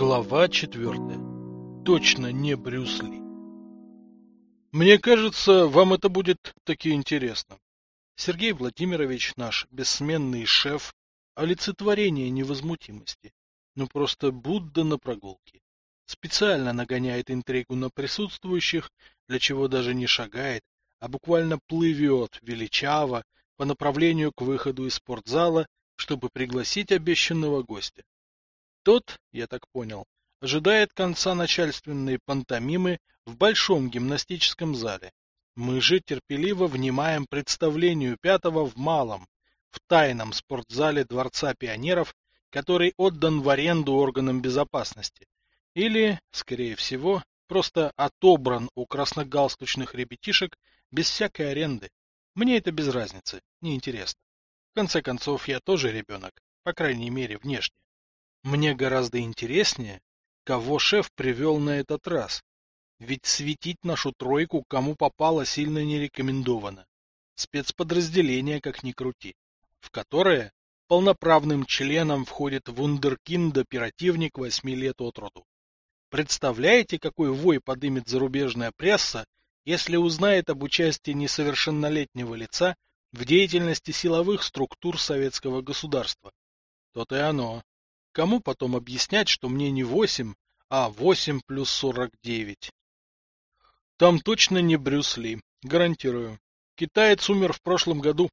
Глава четвертая. Точно не Брюс Ли. Мне кажется, вам это будет таки интересно. Сергей Владимирович, наш бессменный шеф, олицетворение невозмутимости. Ну просто Будда на прогулке. Специально нагоняет интригу на присутствующих, для чего даже не шагает, а буквально плывет величаво по направлению к выходу из спортзала, чтобы пригласить обещанного гостя. Тот, я так понял, ожидает конца начальственной пантомимы в большом гимнастическом зале. Мы же терпеливо внимаем представлению пятого в малом, в тайном спортзале Дворца пионеров, который отдан в аренду органам безопасности. Или, скорее всего, просто отобран у красногалстучных ребятишек без всякой аренды. Мне это без разницы, неинтересно. В конце концов, я тоже ребенок, по крайней мере, внешне. Мне гораздо интереснее, кого шеф привел на этот раз. Ведь светить нашу тройку кому попало сильно не рекомендовано. Спецподразделение, как ни крути, в которое полноправным членом входит вундеркинд-оперативник восьми лет от роду. Представляете, какой вой подымет зарубежная пресса, если узнает об участии несовершеннолетнего лица в деятельности силовых структур советского государства? То-то и оно. Кому потом объяснять, что мне не восемь, а восемь плюс сорок девять? Там точно не Брюс Ли, гарантирую. Китаец умер в прошлом году,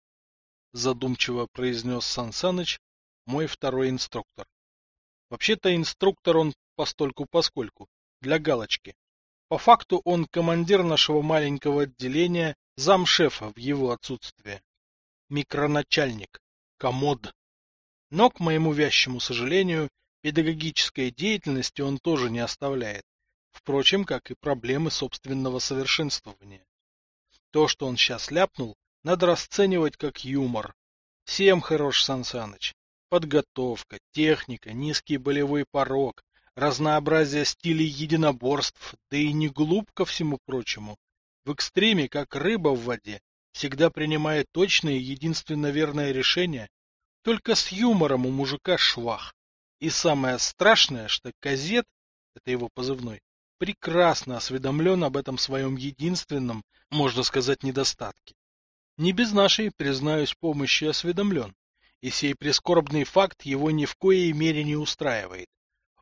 задумчиво произнес Сан Саныч, мой второй инструктор. Вообще-то инструктор он постольку-поскольку, для галочки. По факту он командир нашего маленького отделения, замшефа в его отсутствие. Микроначальник, комод. Но, к моему вящему сожалению, педагогической деятельности он тоже не оставляет, впрочем, как и проблемы собственного совершенствования. То, что он сейчас ляпнул, надо расценивать как юмор. Всем хорош, Сан. Подготовка, техника, низкий болевой порог, разнообразие стилей единоборств, да и не глуп ко всему прочему. В экстриме, как рыба в воде, всегда принимает точное и единственно верное решение только с юмором у мужика швах. И самое страшное, что Казет, это его позывной, прекрасно осведомлен об этом своем единственном, можно сказать, недостатке. Не без нашей, признаюсь, помощи осведомлен. И сей прискорбный факт его ни в коей мере не устраивает.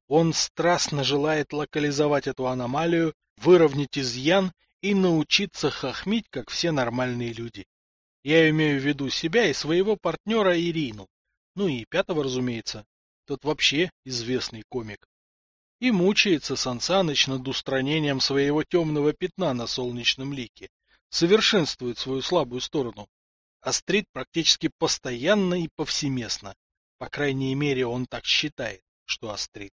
Он страстно желает локализовать эту аномалию, выровнять изъян и научиться хохмить, как все нормальные люди. Я имею в виду себя и своего партнера Ирину. Ну и пятого, разумеется. Тот вообще известный комик. И мучается Сансаныч над устранением своего темного пятна на солнечном лике. Совершенствует свою слабую сторону. Острит практически постоянно и повсеместно. По крайней мере, он так считает, что острит.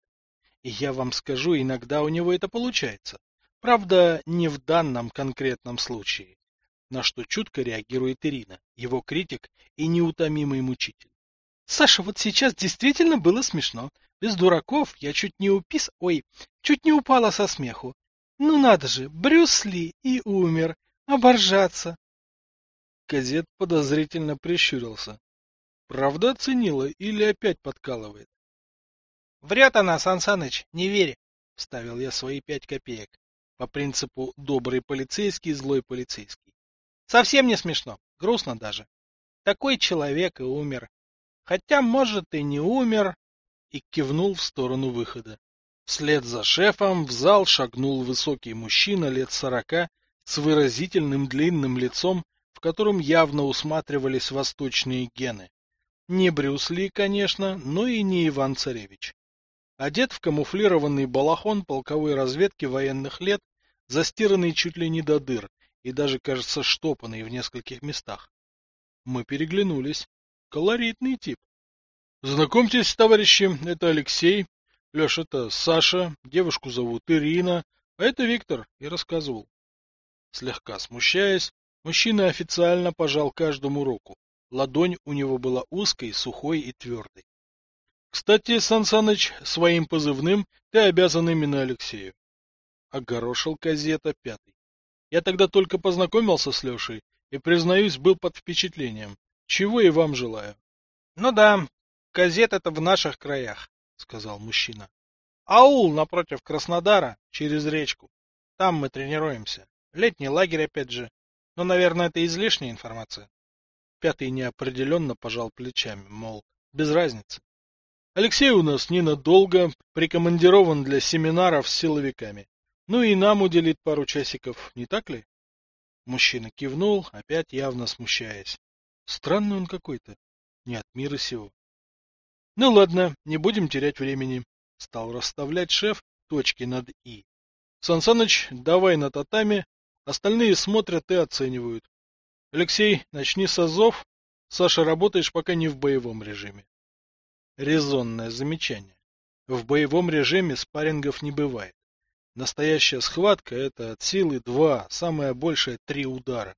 И я вам скажу, иногда у него это получается. Правда, не в данном конкретном случае. На что чутко реагирует Ирина, его критик и неутомимый мучитель. Саша, вот сейчас действительно было смешно. Без дураков я чуть не упис... Ой, чуть не упала со смеху. Ну надо же, Брюс Ли и умер. Оборжаться. Газет подозрительно прищурился. Правда оценила или опять подкалывает? Врет она, Сан Саныч, не верь, вставил я свои пять копеек. По принципу добрый полицейский, злой полицейский. Совсем не смешно, грустно даже. Такой человек и умер. Хотя, может, и не умер, и кивнул в сторону выхода. Вслед за шефом в зал шагнул высокий мужчина лет сорока с выразительным длинным лицом, в котором явно усматривались восточные гены. Не Брюс Ли, конечно, но и не Иван Царевич. Одет в камуфлированный балахон полковой разведки военных лет, застиранный чуть ли не до дыр и даже, кажется, штопанный в нескольких местах. Мы переглянулись. Колоритный тип. Знакомьтесь, товарищи, это Алексей. Леш, это Саша, девушку зовут Ирина, а это Виктор, и рассказывал. Слегка смущаясь, мужчина официально пожал каждому руку. Ладонь у него была узкой, сухой и твердой. Кстати, Сан Саныч, своим позывным ты обязан именно Алексею. Огорошил газета пятый. Я тогда только познакомился с Лешей и, признаюсь, был под впечатлением. Чего и вам желаю. — Ну да, газет это в наших краях, — сказал мужчина. — Аул напротив Краснодара, через речку. Там мы тренируемся. Летний лагерь опять же. Но, наверное, это излишняя информация. Пятый неопределенно пожал плечами, мол, без разницы. Алексей у нас ненадолго прикомандирован для семинаров с силовиками. Ну и нам уделит пару часиков, не так ли? Мужчина кивнул, опять явно смущаясь. Странный он какой-то, не от мира сего. Ну ладно, не будем терять времени. Стал расставлять шеф точки над «и». Сансаныч, давай на татами, остальные смотрят и оценивают. Алексей, начни с азов. Саша, работаешь пока не в боевом режиме. Резонное замечание. В боевом режиме спаррингов не бывает. Настоящая схватка – это от силы два, самое большее три удара.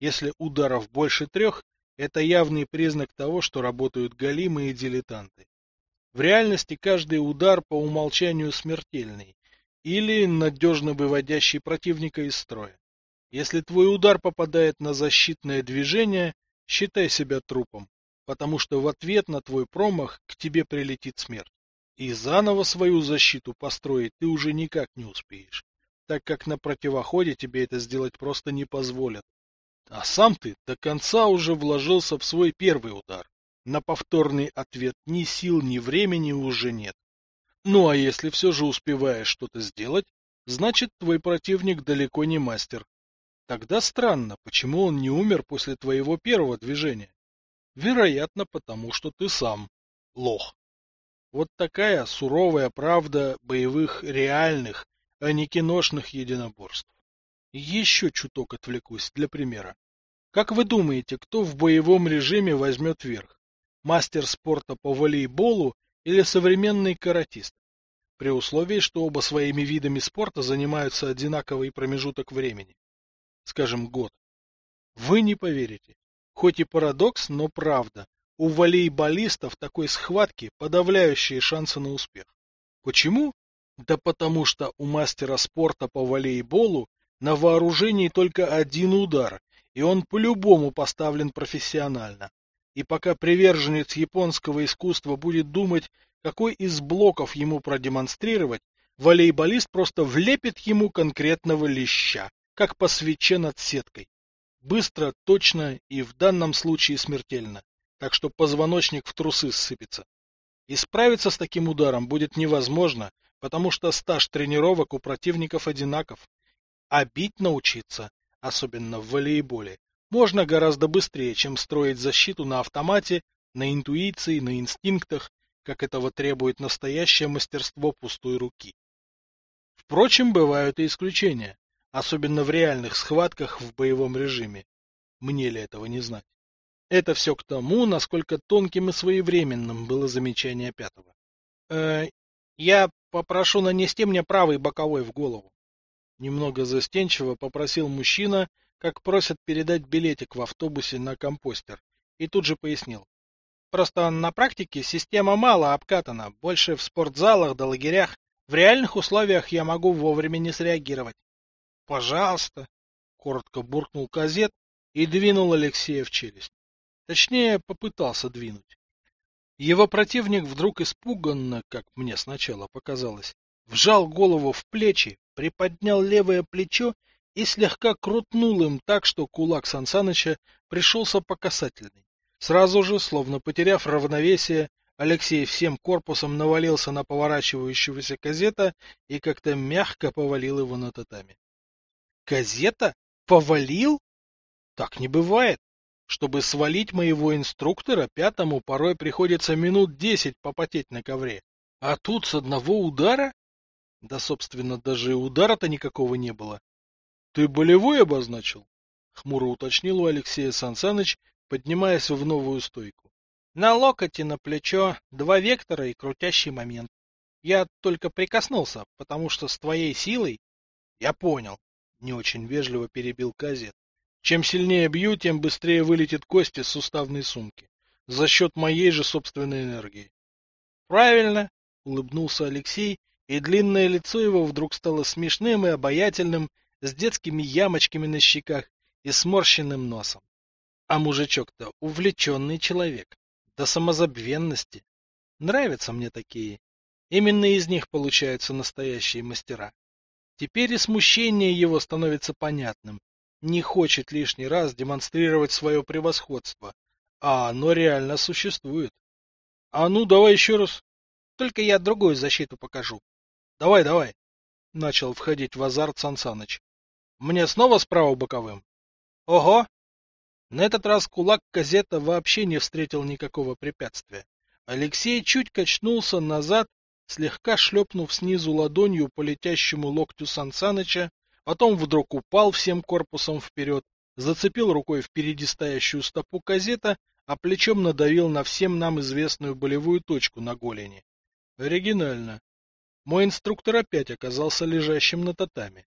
Если ударов больше трех, это явный признак того, что работают галимы и дилетанты. В реальности каждый удар по умолчанию смертельный или надежно выводящий противника из строя. Если твой удар попадает на защитное движение, считай себя трупом, потому что в ответ на твой промах к тебе прилетит смерть. И заново свою защиту построить ты уже никак не успеешь, так как на противоходе тебе это сделать просто не позволят. А сам ты до конца уже вложился в свой первый удар. На повторный ответ ни сил, ни времени уже нет. Ну а если все же успеваешь что-то сделать, значит твой противник далеко не мастер, Тогда странно, почему он не умер после твоего первого движения. Вероятно, потому что ты сам лох. Вот такая суровая правда боевых реальных, а не киношных единоборств. Еще чуток отвлекусь для примера. Как вы думаете, кто в боевом режиме возьмет верх? Мастер спорта по волейболу или современный каратист? При условии, что оба своими видами спорта занимаются одинаковый промежуток времени скажем, год. Вы не поверите. Хоть и парадокс, но правда. У волейболистов такой схватки подавляющие шансы на успех. Почему? Да потому что у мастера спорта по волейболу на вооружении только один удар, и он по-любому поставлен профессионально. И пока приверженец японского искусства будет думать, какой из блоков ему продемонстрировать, волейболист просто влепит ему конкретного леща как по свече над сеткой. Быстро, точно и в данном случае смертельно, так что позвоночник в трусы ссыпется. И справиться с таким ударом будет невозможно, потому что стаж тренировок у противников одинаков. А бить научиться, особенно в волейболе, можно гораздо быстрее, чем строить защиту на автомате, на интуиции, на инстинктах, как этого требует настоящее мастерство пустой руки. Впрочем, бывают и исключения особенно в реальных схватках в боевом режиме. Мне ли этого не знать? Это все к тому, насколько тонким и своевременным было замечание пятого. Э, я попрошу нанести мне правый боковой в голову. Немного застенчиво попросил мужчина, как просят передать билетик в автобусе на компостер, и тут же пояснил. Просто на практике система мало обкатана, больше в спортзалах да лагерях. В реальных условиях я могу вовремя не среагировать. Пожалуйста, коротко буркнул Казет и двинул Алексея в челюсть. Точнее, попытался двинуть. Его противник вдруг испуганно, как мне сначала показалось, вжал голову в плечи, приподнял левое плечо и слегка крутнул им так, что кулак Сансаныча пришелся по касательной. Сразу же, словно потеряв равновесие, Алексей всем корпусом навалился на поворачивающегося казета и как-то мягко повалил его на татами. Газета? Повалил? Так не бывает. Чтобы свалить моего инструктора, пятому порой приходится минут десять попотеть на ковре. А тут с одного удара? Да, собственно, даже удара-то никакого не было. Ты болевой обозначил? Хмуро уточнил у Алексея Сансаныч, поднимаясь в новую стойку. На локоть и на плечо два вектора и крутящий момент. Я только прикоснулся, потому что с твоей силой... Я понял, не очень вежливо перебил Казет. Чем сильнее бью, тем быстрее вылетит кость из суставной сумки. За счет моей же собственной энергии. Правильно, улыбнулся Алексей, и длинное лицо его вдруг стало смешным и обаятельным, с детскими ямочками на щеках и сморщенным носом. А мужичок-то увлеченный человек, до самозабвенности. Нравятся мне такие. Именно из них получаются настоящие мастера. Теперь и смущение его становится понятным. Не хочет лишний раз демонстрировать свое превосходство, а оно реально существует. А ну, давай еще раз. Только я другую защиту покажу. Давай, давай. Начал входить в азарт Сансаныч. Мне снова справа боковым? Ого! На этот раз кулак газета вообще не встретил никакого препятствия. Алексей чуть качнулся назад, слегка шлепнув снизу ладонью по летящему локтю Сансаныча, потом вдруг упал всем корпусом вперед, зацепил рукой впереди стоящую стопу газета, а плечом надавил на всем нам известную болевую точку на голени. Оригинально. Мой инструктор опять оказался лежащим на татами.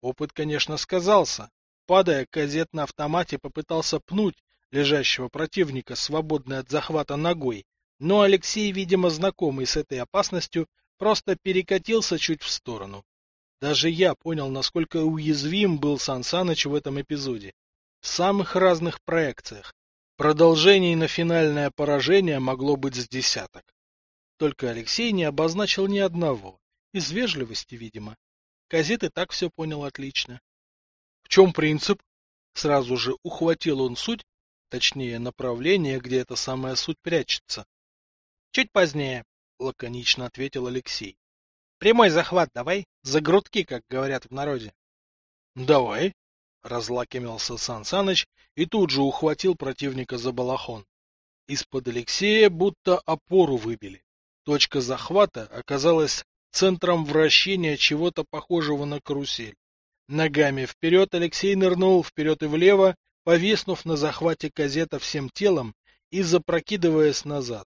Опыт, конечно, сказался. Падая, казет на автомате попытался пнуть лежащего противника, свободный от захвата ногой, но Алексей, видимо, знакомый с этой опасностью, просто перекатился чуть в сторону. Даже я понял, насколько уязвим был Сан Саныч в этом эпизоде. В самых разных проекциях. Продолжений на финальное поражение могло быть с десяток. Только Алексей не обозначил ни одного. Из вежливости, видимо. Казет и так все понял отлично. В чем принцип? Сразу же ухватил он суть, точнее направление, где эта самая суть прячется. Чуть позднее, лаконично ответил Алексей. Прямой захват давай, за грудки, как говорят в народе. Давай, разлакомился Сан Саныч и тут же ухватил противника за балахон. Из-под Алексея будто опору выбили. Точка захвата оказалась центром вращения чего-то похожего на карусель. Ногами вперед Алексей нырнул вперед и влево, повиснув на захвате казета всем телом и запрокидываясь назад.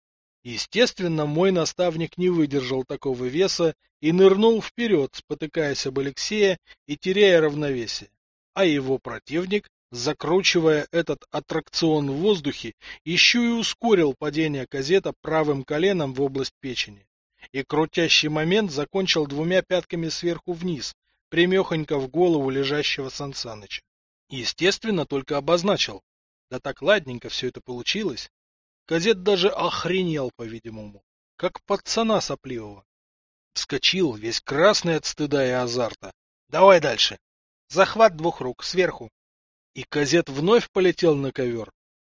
Естественно, мой наставник не выдержал такого веса и нырнул вперед, спотыкаясь об Алексея и теряя равновесие. А его противник, закручивая этот аттракцион в воздухе, еще и ускорил падение казета правым коленом в область печени. И крутящий момент закончил двумя пятками сверху вниз, примехонько в голову лежащего Сансаныча. Естественно, только обозначил. Да так ладненько все это получилось. Казет даже охренел, по-видимому, как пацана сопливого. Вскочил, весь красный от стыда и азарта. Давай дальше. Захват двух рук, сверху. И Казет вновь полетел на ковер.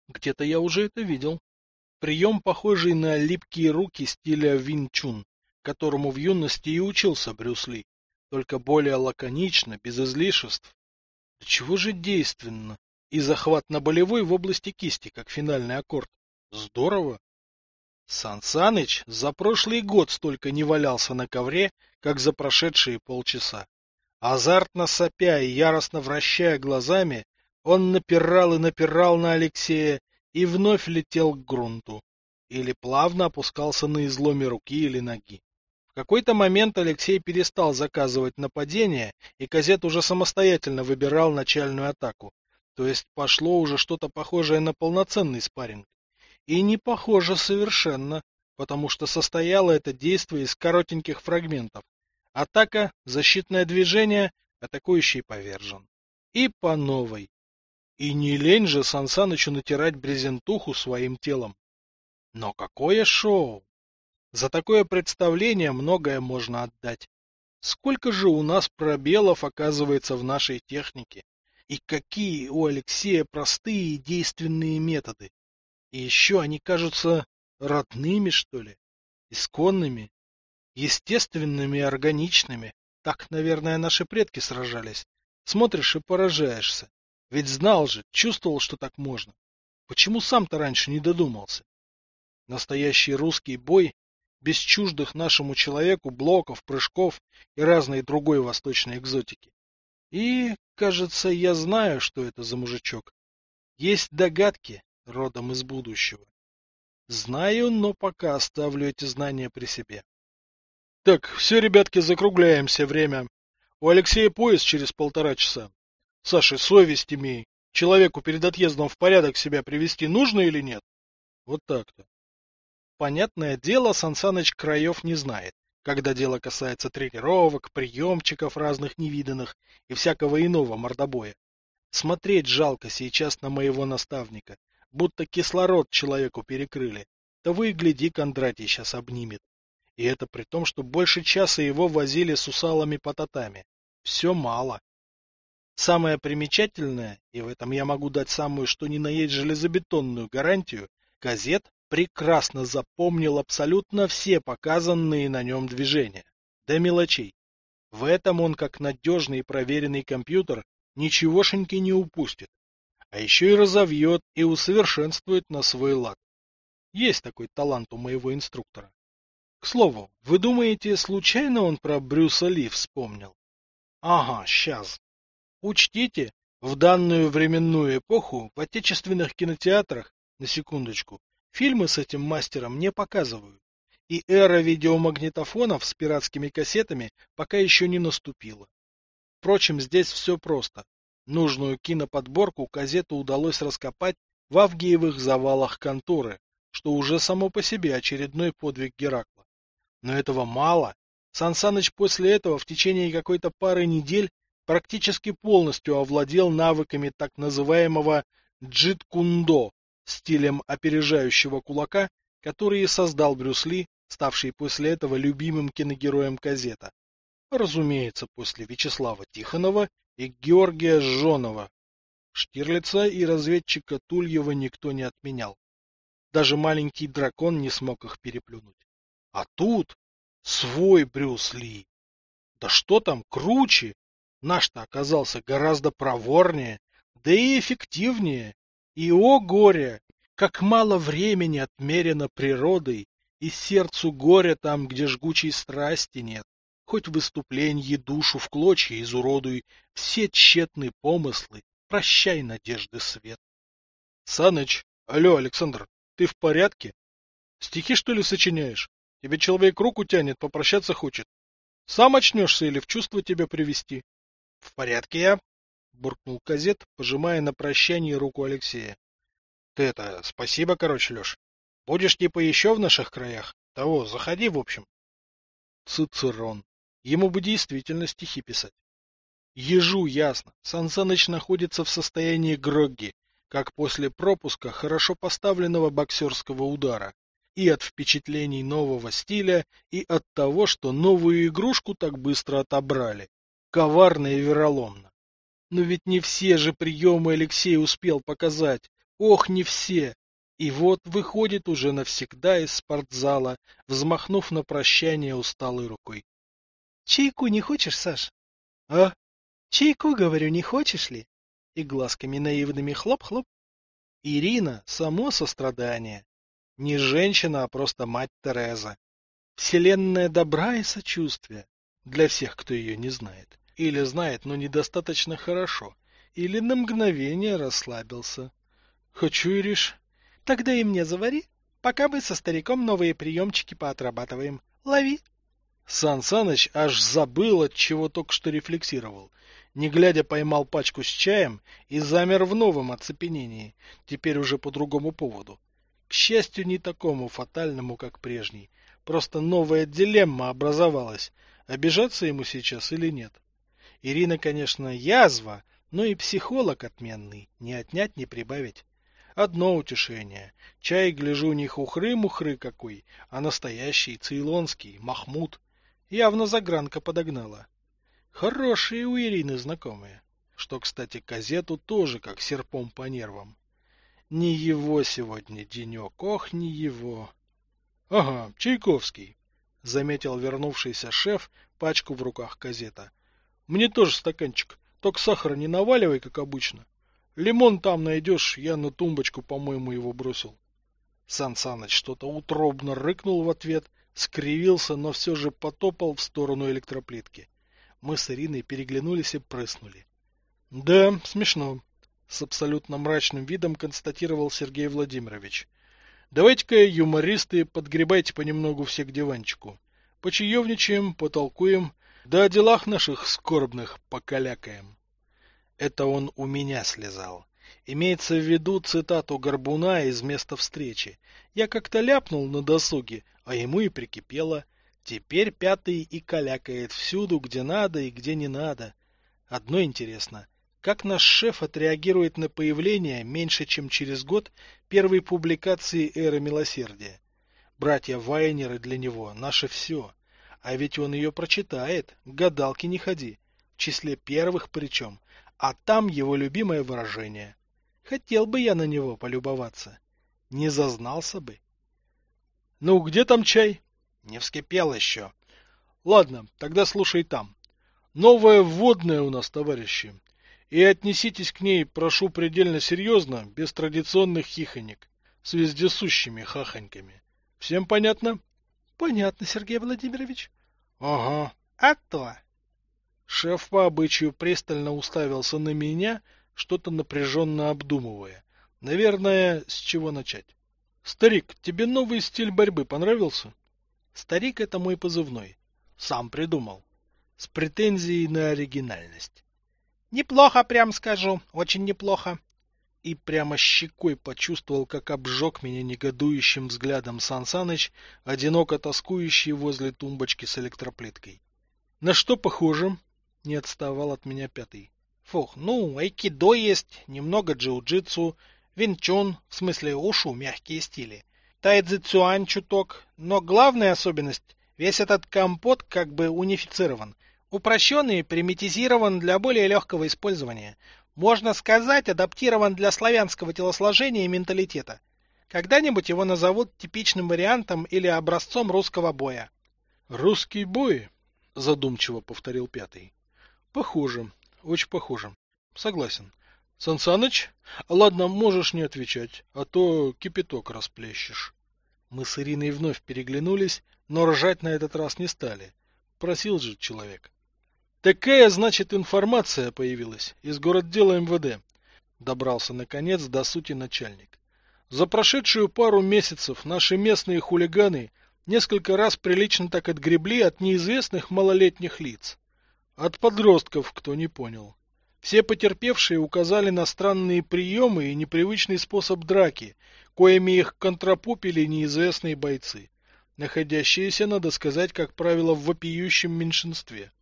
Где-то я уже это видел. Прием, похожий на липкие руки стиля Вин которому в юности и учился Брюс Ли, только более лаконично, без излишеств. Да чего же действенно? И захват на болевой в области кисти, как финальный аккорд. Здорово. Сан Саныч за прошлый год столько не валялся на ковре, как за прошедшие полчаса. Азартно сопя и яростно вращая глазами, он напирал и напирал на Алексея и вновь летел к грунту. Или плавно опускался на изломе руки или ноги. В какой-то момент Алексей перестал заказывать нападение, и Казет уже самостоятельно выбирал начальную атаку. То есть пошло уже что-то похожее на полноценный спарринг. И не похоже совершенно, потому что состояло это действие из коротеньких фрагментов. Атака, защитное движение, атакующий повержен. И по новой. И не лень же Сансанычу натирать брезентуху своим телом. Но какое шоу! За такое представление многое можно отдать. Сколько же у нас пробелов оказывается в нашей технике? И какие у Алексея простые и действенные методы? И еще они кажутся родными, что ли, исконными, естественными и органичными. Так, наверное, наши предки сражались. Смотришь и поражаешься. Ведь знал же, чувствовал, что так можно. Почему сам-то раньше не додумался? Настоящий русский бой, без чуждых нашему человеку блоков, прыжков и разной другой восточной экзотики. И, кажется, я знаю, что это за мужичок. Есть догадки, родом из будущего. Знаю, но пока оставлю эти знания при себе. Так, все, ребятки, закругляемся, время. У Алексея поезд через полтора часа. Саша, совесть имей. Человеку перед отъездом в порядок себя привести нужно или нет? Вот так-то. Понятное дело, Сансаныч краев не знает, когда дело касается тренировок, приемчиков разных невиданных и всякого иного мордобоя. Смотреть жалко сейчас на моего наставника, будто кислород человеку перекрыли. Да вы, гляди, Кондратий сейчас обнимет. И это при том, что больше часа его возили с усалами по татами. Все мало. Самое примечательное, и в этом я могу дать самую что ни на есть железобетонную гарантию, газет прекрасно запомнил абсолютно все показанные на нем движения. До мелочей. В этом он, как надежный и проверенный компьютер, ничегошеньки не упустит. А еще и разовьет и усовершенствует на свой лад. Есть такой талант у моего инструктора. К слову, вы думаете, случайно он про Брюса Ли вспомнил? Ага, сейчас. Учтите, в данную временную эпоху в отечественных кинотеатрах, на секундочку, фильмы с этим мастером не показывают. И эра видеомагнитофонов с пиратскими кассетами пока еще не наступила. Впрочем, здесь все просто. Нужную киноподборку казету удалось раскопать в Авгиевых завалах конторы, что уже само по себе очередной подвиг Геракла. Но этого мало. Сан Саныч после этого в течение какой-то пары недель практически полностью овладел навыками так называемого джит-кундо, стилем опережающего кулака, который создал Брюс Ли, ставший после этого любимым киногероем Казета. Разумеется, после Вячеслава Тихонова и Георгия Жонова. Штирлица и разведчика Тульева никто не отменял. Даже маленький дракон не смог их переплюнуть. А тут свой Брюс Ли. Да что там, круче! Наш-то оказался гораздо проворнее, да и эффективнее. И, о горе, как мало времени отмерено природой, и сердцу горя там, где жгучей страсти нет хоть в выступлении душу в клочья изуродуй, все тщетные помыслы, прощай надежды свет. Саныч, алло, Александр, ты в порядке? Стихи, что ли, сочиняешь? Тебе человек руку тянет, попрощаться хочет. Сам очнешься или в чувство тебя привести? В порядке я, буркнул Казет, пожимая на прощание руку Алексея. Ты это, спасибо, короче, Леш. Будешь типа еще в наших краях? Того, заходи, в общем. Цицерон. Ему бы действительно стихи писать. Ежу ясно, Сансаныч находится в состоянии грогги, как после пропуска хорошо поставленного боксерского удара, и от впечатлений нового стиля, и от того, что новую игрушку так быстро отобрали. Коварно и вероломно. Но ведь не все же приемы Алексей успел показать. Ох, не все! И вот выходит уже навсегда из спортзала, взмахнув на прощание усталой рукой. Чайку не хочешь, Саш? А? Чайку, говорю, не хочешь ли? И глазками наивными хлоп-хлоп. Ирина — само сострадание. Не женщина, а просто мать Тереза. Вселенная добра и сочувствия. Для всех, кто ее не знает. Или знает, но недостаточно хорошо. Или на мгновение расслабился. Хочу, Ириш. Тогда и мне завари. Пока мы со стариком новые приемчики поотрабатываем. Лови. Сан Саныч аж забыл, от чего только что рефлексировал. Не глядя поймал пачку с чаем и замер в новом оцепенении, теперь уже по другому поводу. К счастью, не такому фатальному, как прежний. Просто новая дилемма образовалась, обижаться ему сейчас или нет. Ирина, конечно, язва, но и психолог отменный, не отнять, не прибавить. Одно утешение. Чай, гляжу, не хухры-мухры какой, а настоящий, цейлонский, махмуд. Явно загранка подогнала. Хорошие у Ирины знакомые. Что, кстати, газету тоже как серпом по нервам. Не его сегодня денек, ох, не его. Ага, Чайковский, заметил вернувшийся шеф пачку в руках газета. Мне тоже стаканчик, только сахара не наваливай, как обычно. Лимон там найдешь, я на тумбочку, по-моему, его бросил. Сан Саныч что-то утробно рыкнул в ответ — скривился, но все же потопал в сторону электроплитки. Мы с Ириной переглянулись и прыснули. Да, смешно, с абсолютно мрачным видом констатировал Сергей Владимирович. Давайте-ка, юмористы, подгребайте понемногу все к диванчику. Почаевничаем, потолкуем, да о делах наших скорбных покалякаем. Это он у меня слезал. Имеется в виду цитату Горбуна из места встречи. Я как-то ляпнул на досуге, а ему и прикипело. Теперь пятый и калякает всюду, где надо и где не надо. Одно интересно, как наш шеф отреагирует на появление меньше, чем через год первой публикации «Эры милосердия»? Братья Вайнеры для него наше все. А ведь он ее прочитает, к гадалке не ходи. В числе первых причем. А там его любимое выражение. Хотел бы я на него полюбоваться. Не зазнался бы. Ну, где там чай? Не вскипел еще. Ладно, тогда слушай там. Новая вводная у нас, товарищи. И отнеситесь к ней, прошу, предельно серьезно, без традиционных хихонек, с вездесущими хахоньками. Всем понятно? Понятно, Сергей Владимирович. Ага. А то. Шеф по обычаю пристально уставился на меня, что-то напряженно обдумывая. Наверное, с чего начать? Старик, тебе новый стиль борьбы понравился? Старик — это мой позывной. Сам придумал. С претензией на оригинальность. Неплохо, прям скажу. Очень неплохо. И прямо щекой почувствовал, как обжег меня негодующим взглядом Сан Саныч, одиноко тоскующий возле тумбочки с электроплиткой. На что похоже? Не отставал от меня пятый. Фух, ну, айкидо есть, немного джиу-джитсу, винчун, в смысле ушу, мягкие стили. Тайцзи цюань чуток, но главная особенность — весь этот компот как бы унифицирован. Упрощенный и примитизирован для более легкого использования. Можно сказать, адаптирован для славянского телосложения и менталитета. Когда-нибудь его назовут типичным вариантом или образцом русского боя. «Русский бой?» — задумчиво повторил пятый. «Похоже. Очень похоже. Согласен. Сансаныч? Ладно, можешь не отвечать, а то кипяток расплещешь. Мы с Ириной вновь переглянулись, но ржать на этот раз не стали. Просил же человек. Такая, значит, информация появилась из городдела МВД. Добрался, наконец, до сути начальник. За прошедшую пару месяцев наши местные хулиганы несколько раз прилично так отгребли от неизвестных малолетних лиц. От подростков, кто не понял. Все потерпевшие указали на странные приемы и непривычный способ драки, коими их контрапупили неизвестные бойцы, находящиеся, надо сказать, как правило, в вопиющем меньшинстве.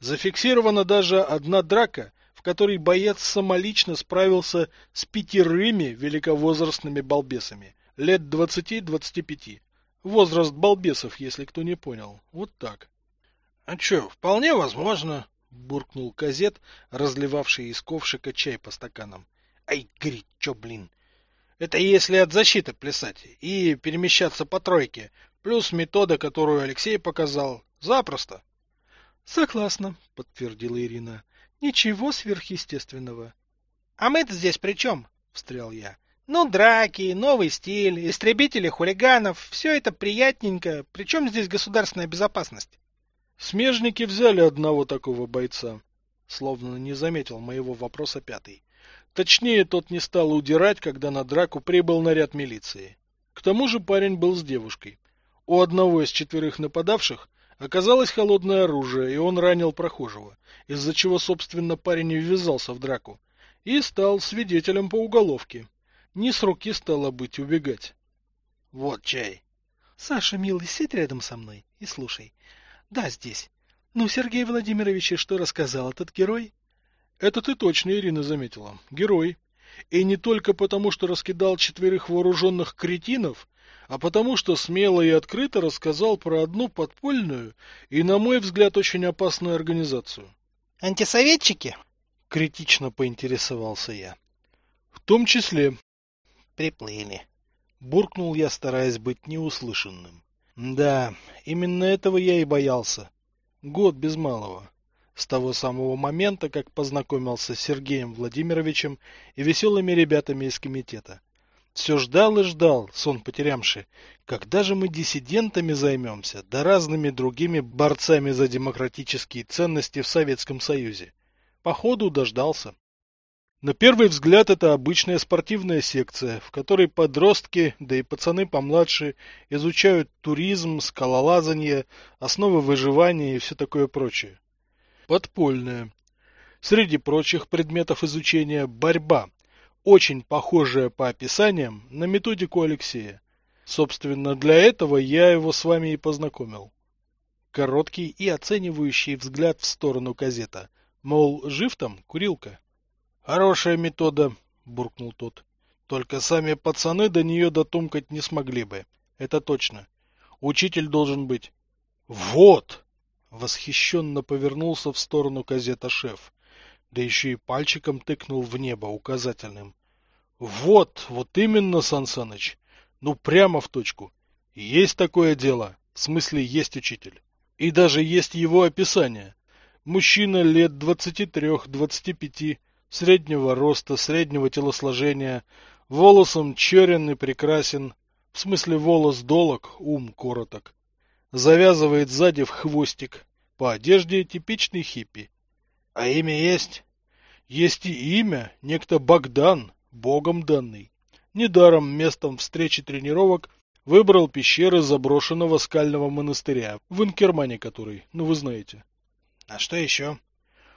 Зафиксирована даже одна драка, в которой боец самолично справился с пятерыми великовозрастными балбесами, лет 20-25. Возраст балбесов, если кто не понял. Вот так. — А чё, вполне возможно, — буркнул Казет, разливавший из ковшика чай по стаканам. — Ай, горячо, блин! Это если от защиты плясать и перемещаться по тройке, плюс метода, которую Алексей показал. Запросто. — Согласна, — подтвердила Ирина. — Ничего сверхъестественного. — А мы-то здесь при чем? — встрял я. — Ну, драки, новый стиль, истребители хулиганов, все это приятненько. Причем здесь государственная безопасность? Смежники взяли одного такого бойца. Словно не заметил моего вопроса пятый. Точнее, тот не стал удирать, когда на драку прибыл наряд милиции. К тому же парень был с девушкой. У одного из четверых нападавших оказалось холодное оружие, и он ранил прохожего, из-за чего, собственно, парень и ввязался в драку, и стал свидетелем по уголовке. Не с руки стало быть убегать. Вот чай. Саша, милый, сядь рядом со мной и слушай. Да, здесь. Ну, Сергей Владимирович, что рассказал этот герой? Это ты точно, Ирина, заметила. Герой. И не только потому, что раскидал четверых вооруженных кретинов, а потому, что смело и открыто рассказал про одну подпольную и, на мой взгляд, очень опасную организацию. Антисоветчики? Критично поинтересовался я. В том числе. Приплыли. Буркнул я, стараясь быть неуслышанным. Да, именно этого я и боялся. Год без малого. С того самого момента, как познакомился с Сергеем Владимировичем и веселыми ребятами из комитета. Все ждал и ждал, сон потерямши, когда же мы диссидентами займемся, да разными другими борцами за демократические ценности в Советском Союзе. Походу дождался. На первый взгляд это обычная спортивная секция, в которой подростки, да и пацаны помладше, изучают туризм, скалолазание, основы выживания и все такое прочее. Подпольная. Среди прочих предметов изучения борьба, очень похожая по описаниям на методику Алексея. Собственно, для этого я его с вами и познакомил. Короткий и оценивающий взгляд в сторону газета. Мол, жив там, курилка? Хорошая метода, буркнул тот. Только сами пацаны до нее дотумкать не смогли бы. Это точно. Учитель должен быть. Вот! Восхищенно повернулся в сторону газета шеф. Да еще и пальчиком тыкнул в небо указательным. Вот, вот именно, Сан Саныч. Ну, прямо в точку. Есть такое дело. В смысле, есть учитель. И даже есть его описание. Мужчина лет 23-25, среднего роста, среднего телосложения, волосом черен и прекрасен, в смысле волос долог, ум короток. Завязывает сзади в хвостик, по одежде типичный хиппи. А имя есть? Есть и имя, некто Богдан, богом данный. Недаром местом встречи тренировок выбрал пещеры заброшенного скального монастыря, в Инкермане который, ну вы знаете. А что еще?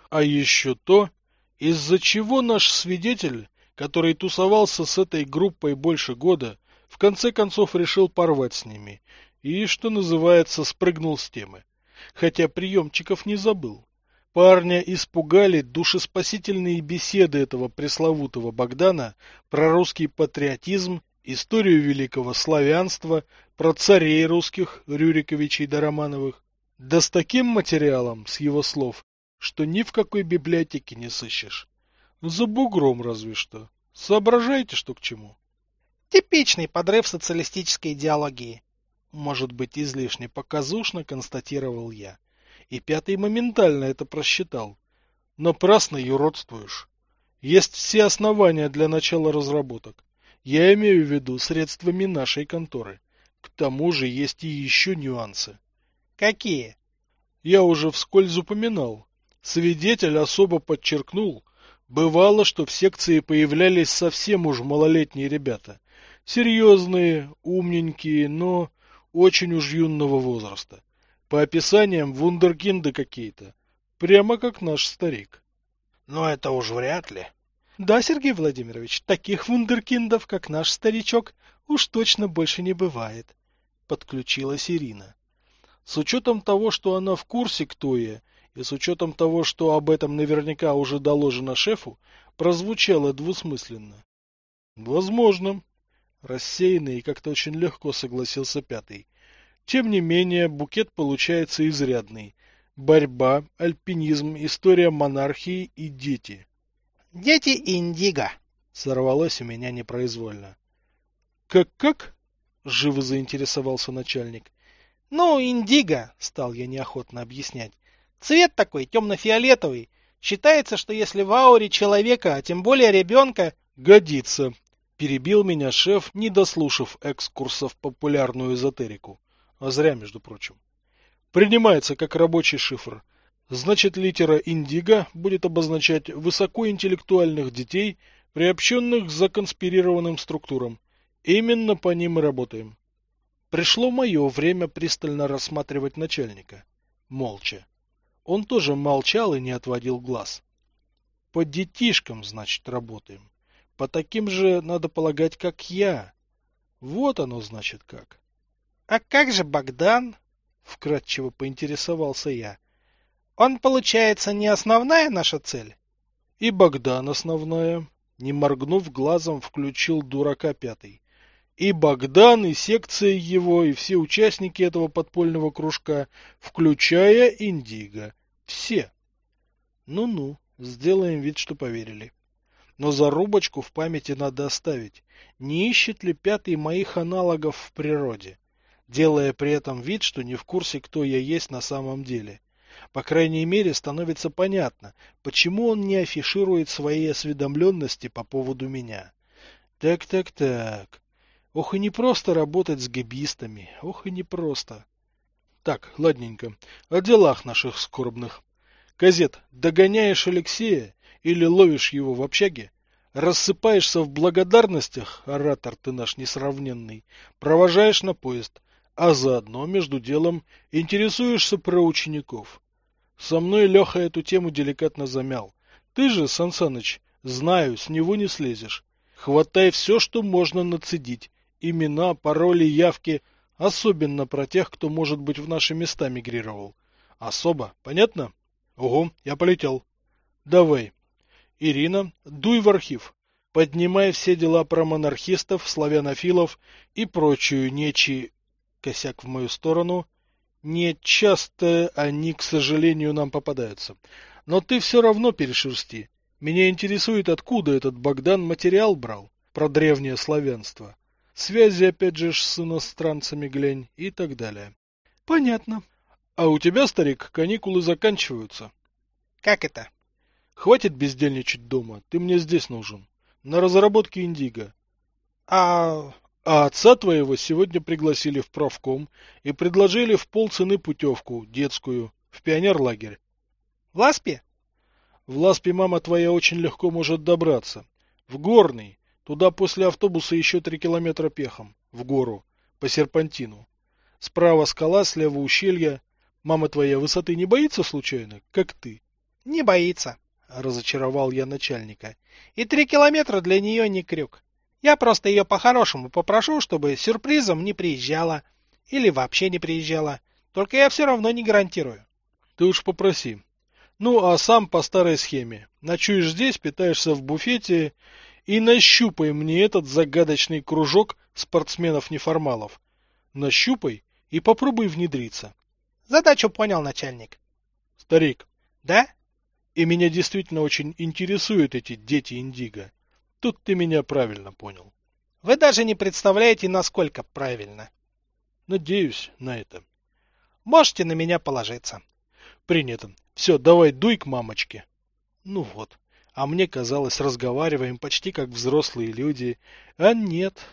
А еще то, из-за чего наш свидетель, который тусовался с этой группой больше года, в конце концов решил порвать с ними и, что называется, спрыгнул с темы. Хотя приемчиков не забыл. Парня испугали душеспасительные беседы этого пресловутого Богдана про русский патриотизм, историю великого славянства, про царей русских, Рюриковичей да Романовых. Да с таким материалом, с его слов, что ни в какой библиотеке не сыщешь. За бугром разве что. Соображайте, что к чему. Типичный подрыв социалистической идеологии. Может быть, излишне показушно, констатировал я. И пятый моментально это просчитал. Напрасно юродствуешь. Есть все основания для начала разработок. Я имею в виду средствами нашей конторы. К тому же есть и еще нюансы. Какие? Я уже вскользь упоминал. Свидетель особо подчеркнул, бывало, что в секции появлялись совсем уж малолетние ребята. Серьезные, умненькие, но очень уж юного возраста. По описаниям вундеркинды какие-то. Прямо как наш старик. Но это уж вряд ли. Да, Сергей Владимирович, таких вундеркиндов, как наш старичок, уж точно больше не бывает. Подключилась Ирина. С учетом того, что она в курсе, кто я, и с учетом того, что об этом наверняка уже доложено шефу, прозвучало двусмысленно. Возможно. Рассеянно и как-то очень легко согласился пятый. Тем не менее, букет получается изрядный. Борьба, альпинизм, история монархии и дети. Дети Индиго. Сорвалось у меня непроизвольно. Как-как? Живо заинтересовался начальник. Ну, индиго, стал я неохотно объяснять. Цвет такой темно-фиолетовый. Считается, что если в ауре человека, а тем более ребенка... Годится. Перебил меня шеф, не дослушав экскурса в популярную эзотерику. А зря, между прочим. Принимается как рабочий шифр. Значит, литера индиго будет обозначать высокоинтеллектуальных детей, приобщенных к законспирированным структурам. Именно по ним и работаем. Пришло мое время пристально рассматривать начальника. Молча. Он тоже молчал и не отводил глаз. По детишкам, значит, работаем. По таким же, надо полагать, как я. Вот оно, значит, как. — А как же Богдан? — вкратчиво поинтересовался я. — Он, получается, не основная наша цель? — И Богдан основная. Не моргнув глазом, включил дурака пятый. И Богдан, и секция его, и все участники этого подпольного кружка, включая Индиго. Все. Ну-ну, сделаем вид, что поверили. Но зарубочку в памяти надо оставить. Не ищет ли пятый моих аналогов в природе? Делая при этом вид, что не в курсе, кто я есть на самом деле. По крайней мере, становится понятно, почему он не афиширует своей осведомленности по поводу меня. Так-так-так. Ох и не просто работать с гибистами, ох и не просто. Так, ладненько, о делах наших скорбных. Газет, догоняешь Алексея или ловишь его в общаге, рассыпаешься в благодарностях, оратор ты наш несравненный, провожаешь на поезд, а заодно, между делом, интересуешься про учеников. Со мной Леха эту тему деликатно замял. Ты же, Сансаныч, знаю, с него не слезешь. Хватай все, что можно нацедить, имена, пароли, явки, особенно про тех, кто, может быть, в наши места мигрировал. Особо, понятно? Ого, я полетел. Давай. Ирина, дуй в архив. Поднимай все дела про монархистов, славянофилов и прочую нечи... Косяк в мою сторону. Не часто они, к сожалению, нам попадаются. Но ты все равно перешерсти. Меня интересует, откуда этот Богдан материал брал про древнее славянство. Связи, опять же, с иностранцами глянь и так далее. Понятно. А у тебя, старик, каникулы заканчиваются. Как это? Хватит бездельничать дома, ты мне здесь нужен. На разработке Индиго. А... А отца твоего сегодня пригласили в правком и предложили в полцены путевку, детскую, в пионерлагерь. В Ласпе? В Ласпе мама твоя очень легко может добраться. В Горный. Туда после автобуса еще три километра пехом. В гору. По серпантину. Справа скала, слева ущелье. Мама твоя высоты не боится случайно, как ты? Не боится, разочаровал я начальника. И три километра для нее не крюк. Я просто ее по-хорошему попрошу, чтобы сюрпризом не приезжала. Или вообще не приезжала. Только я все равно не гарантирую. Ты уж попроси. Ну, а сам по старой схеме. Ночуешь здесь, питаешься в буфете и нащупай мне этот загадочный кружок спортсменов-неформалов. Нащупай и попробуй внедриться. Задачу понял, начальник. Старик. Да? И меня действительно очень интересуют эти дети Индиго. Тут ты меня правильно понял. Вы даже не представляете, насколько правильно. Надеюсь на это. Можете на меня положиться. Принято. Все, давай дуй к мамочке. Ну вот. А мне казалось, разговариваем почти как взрослые люди. А нет,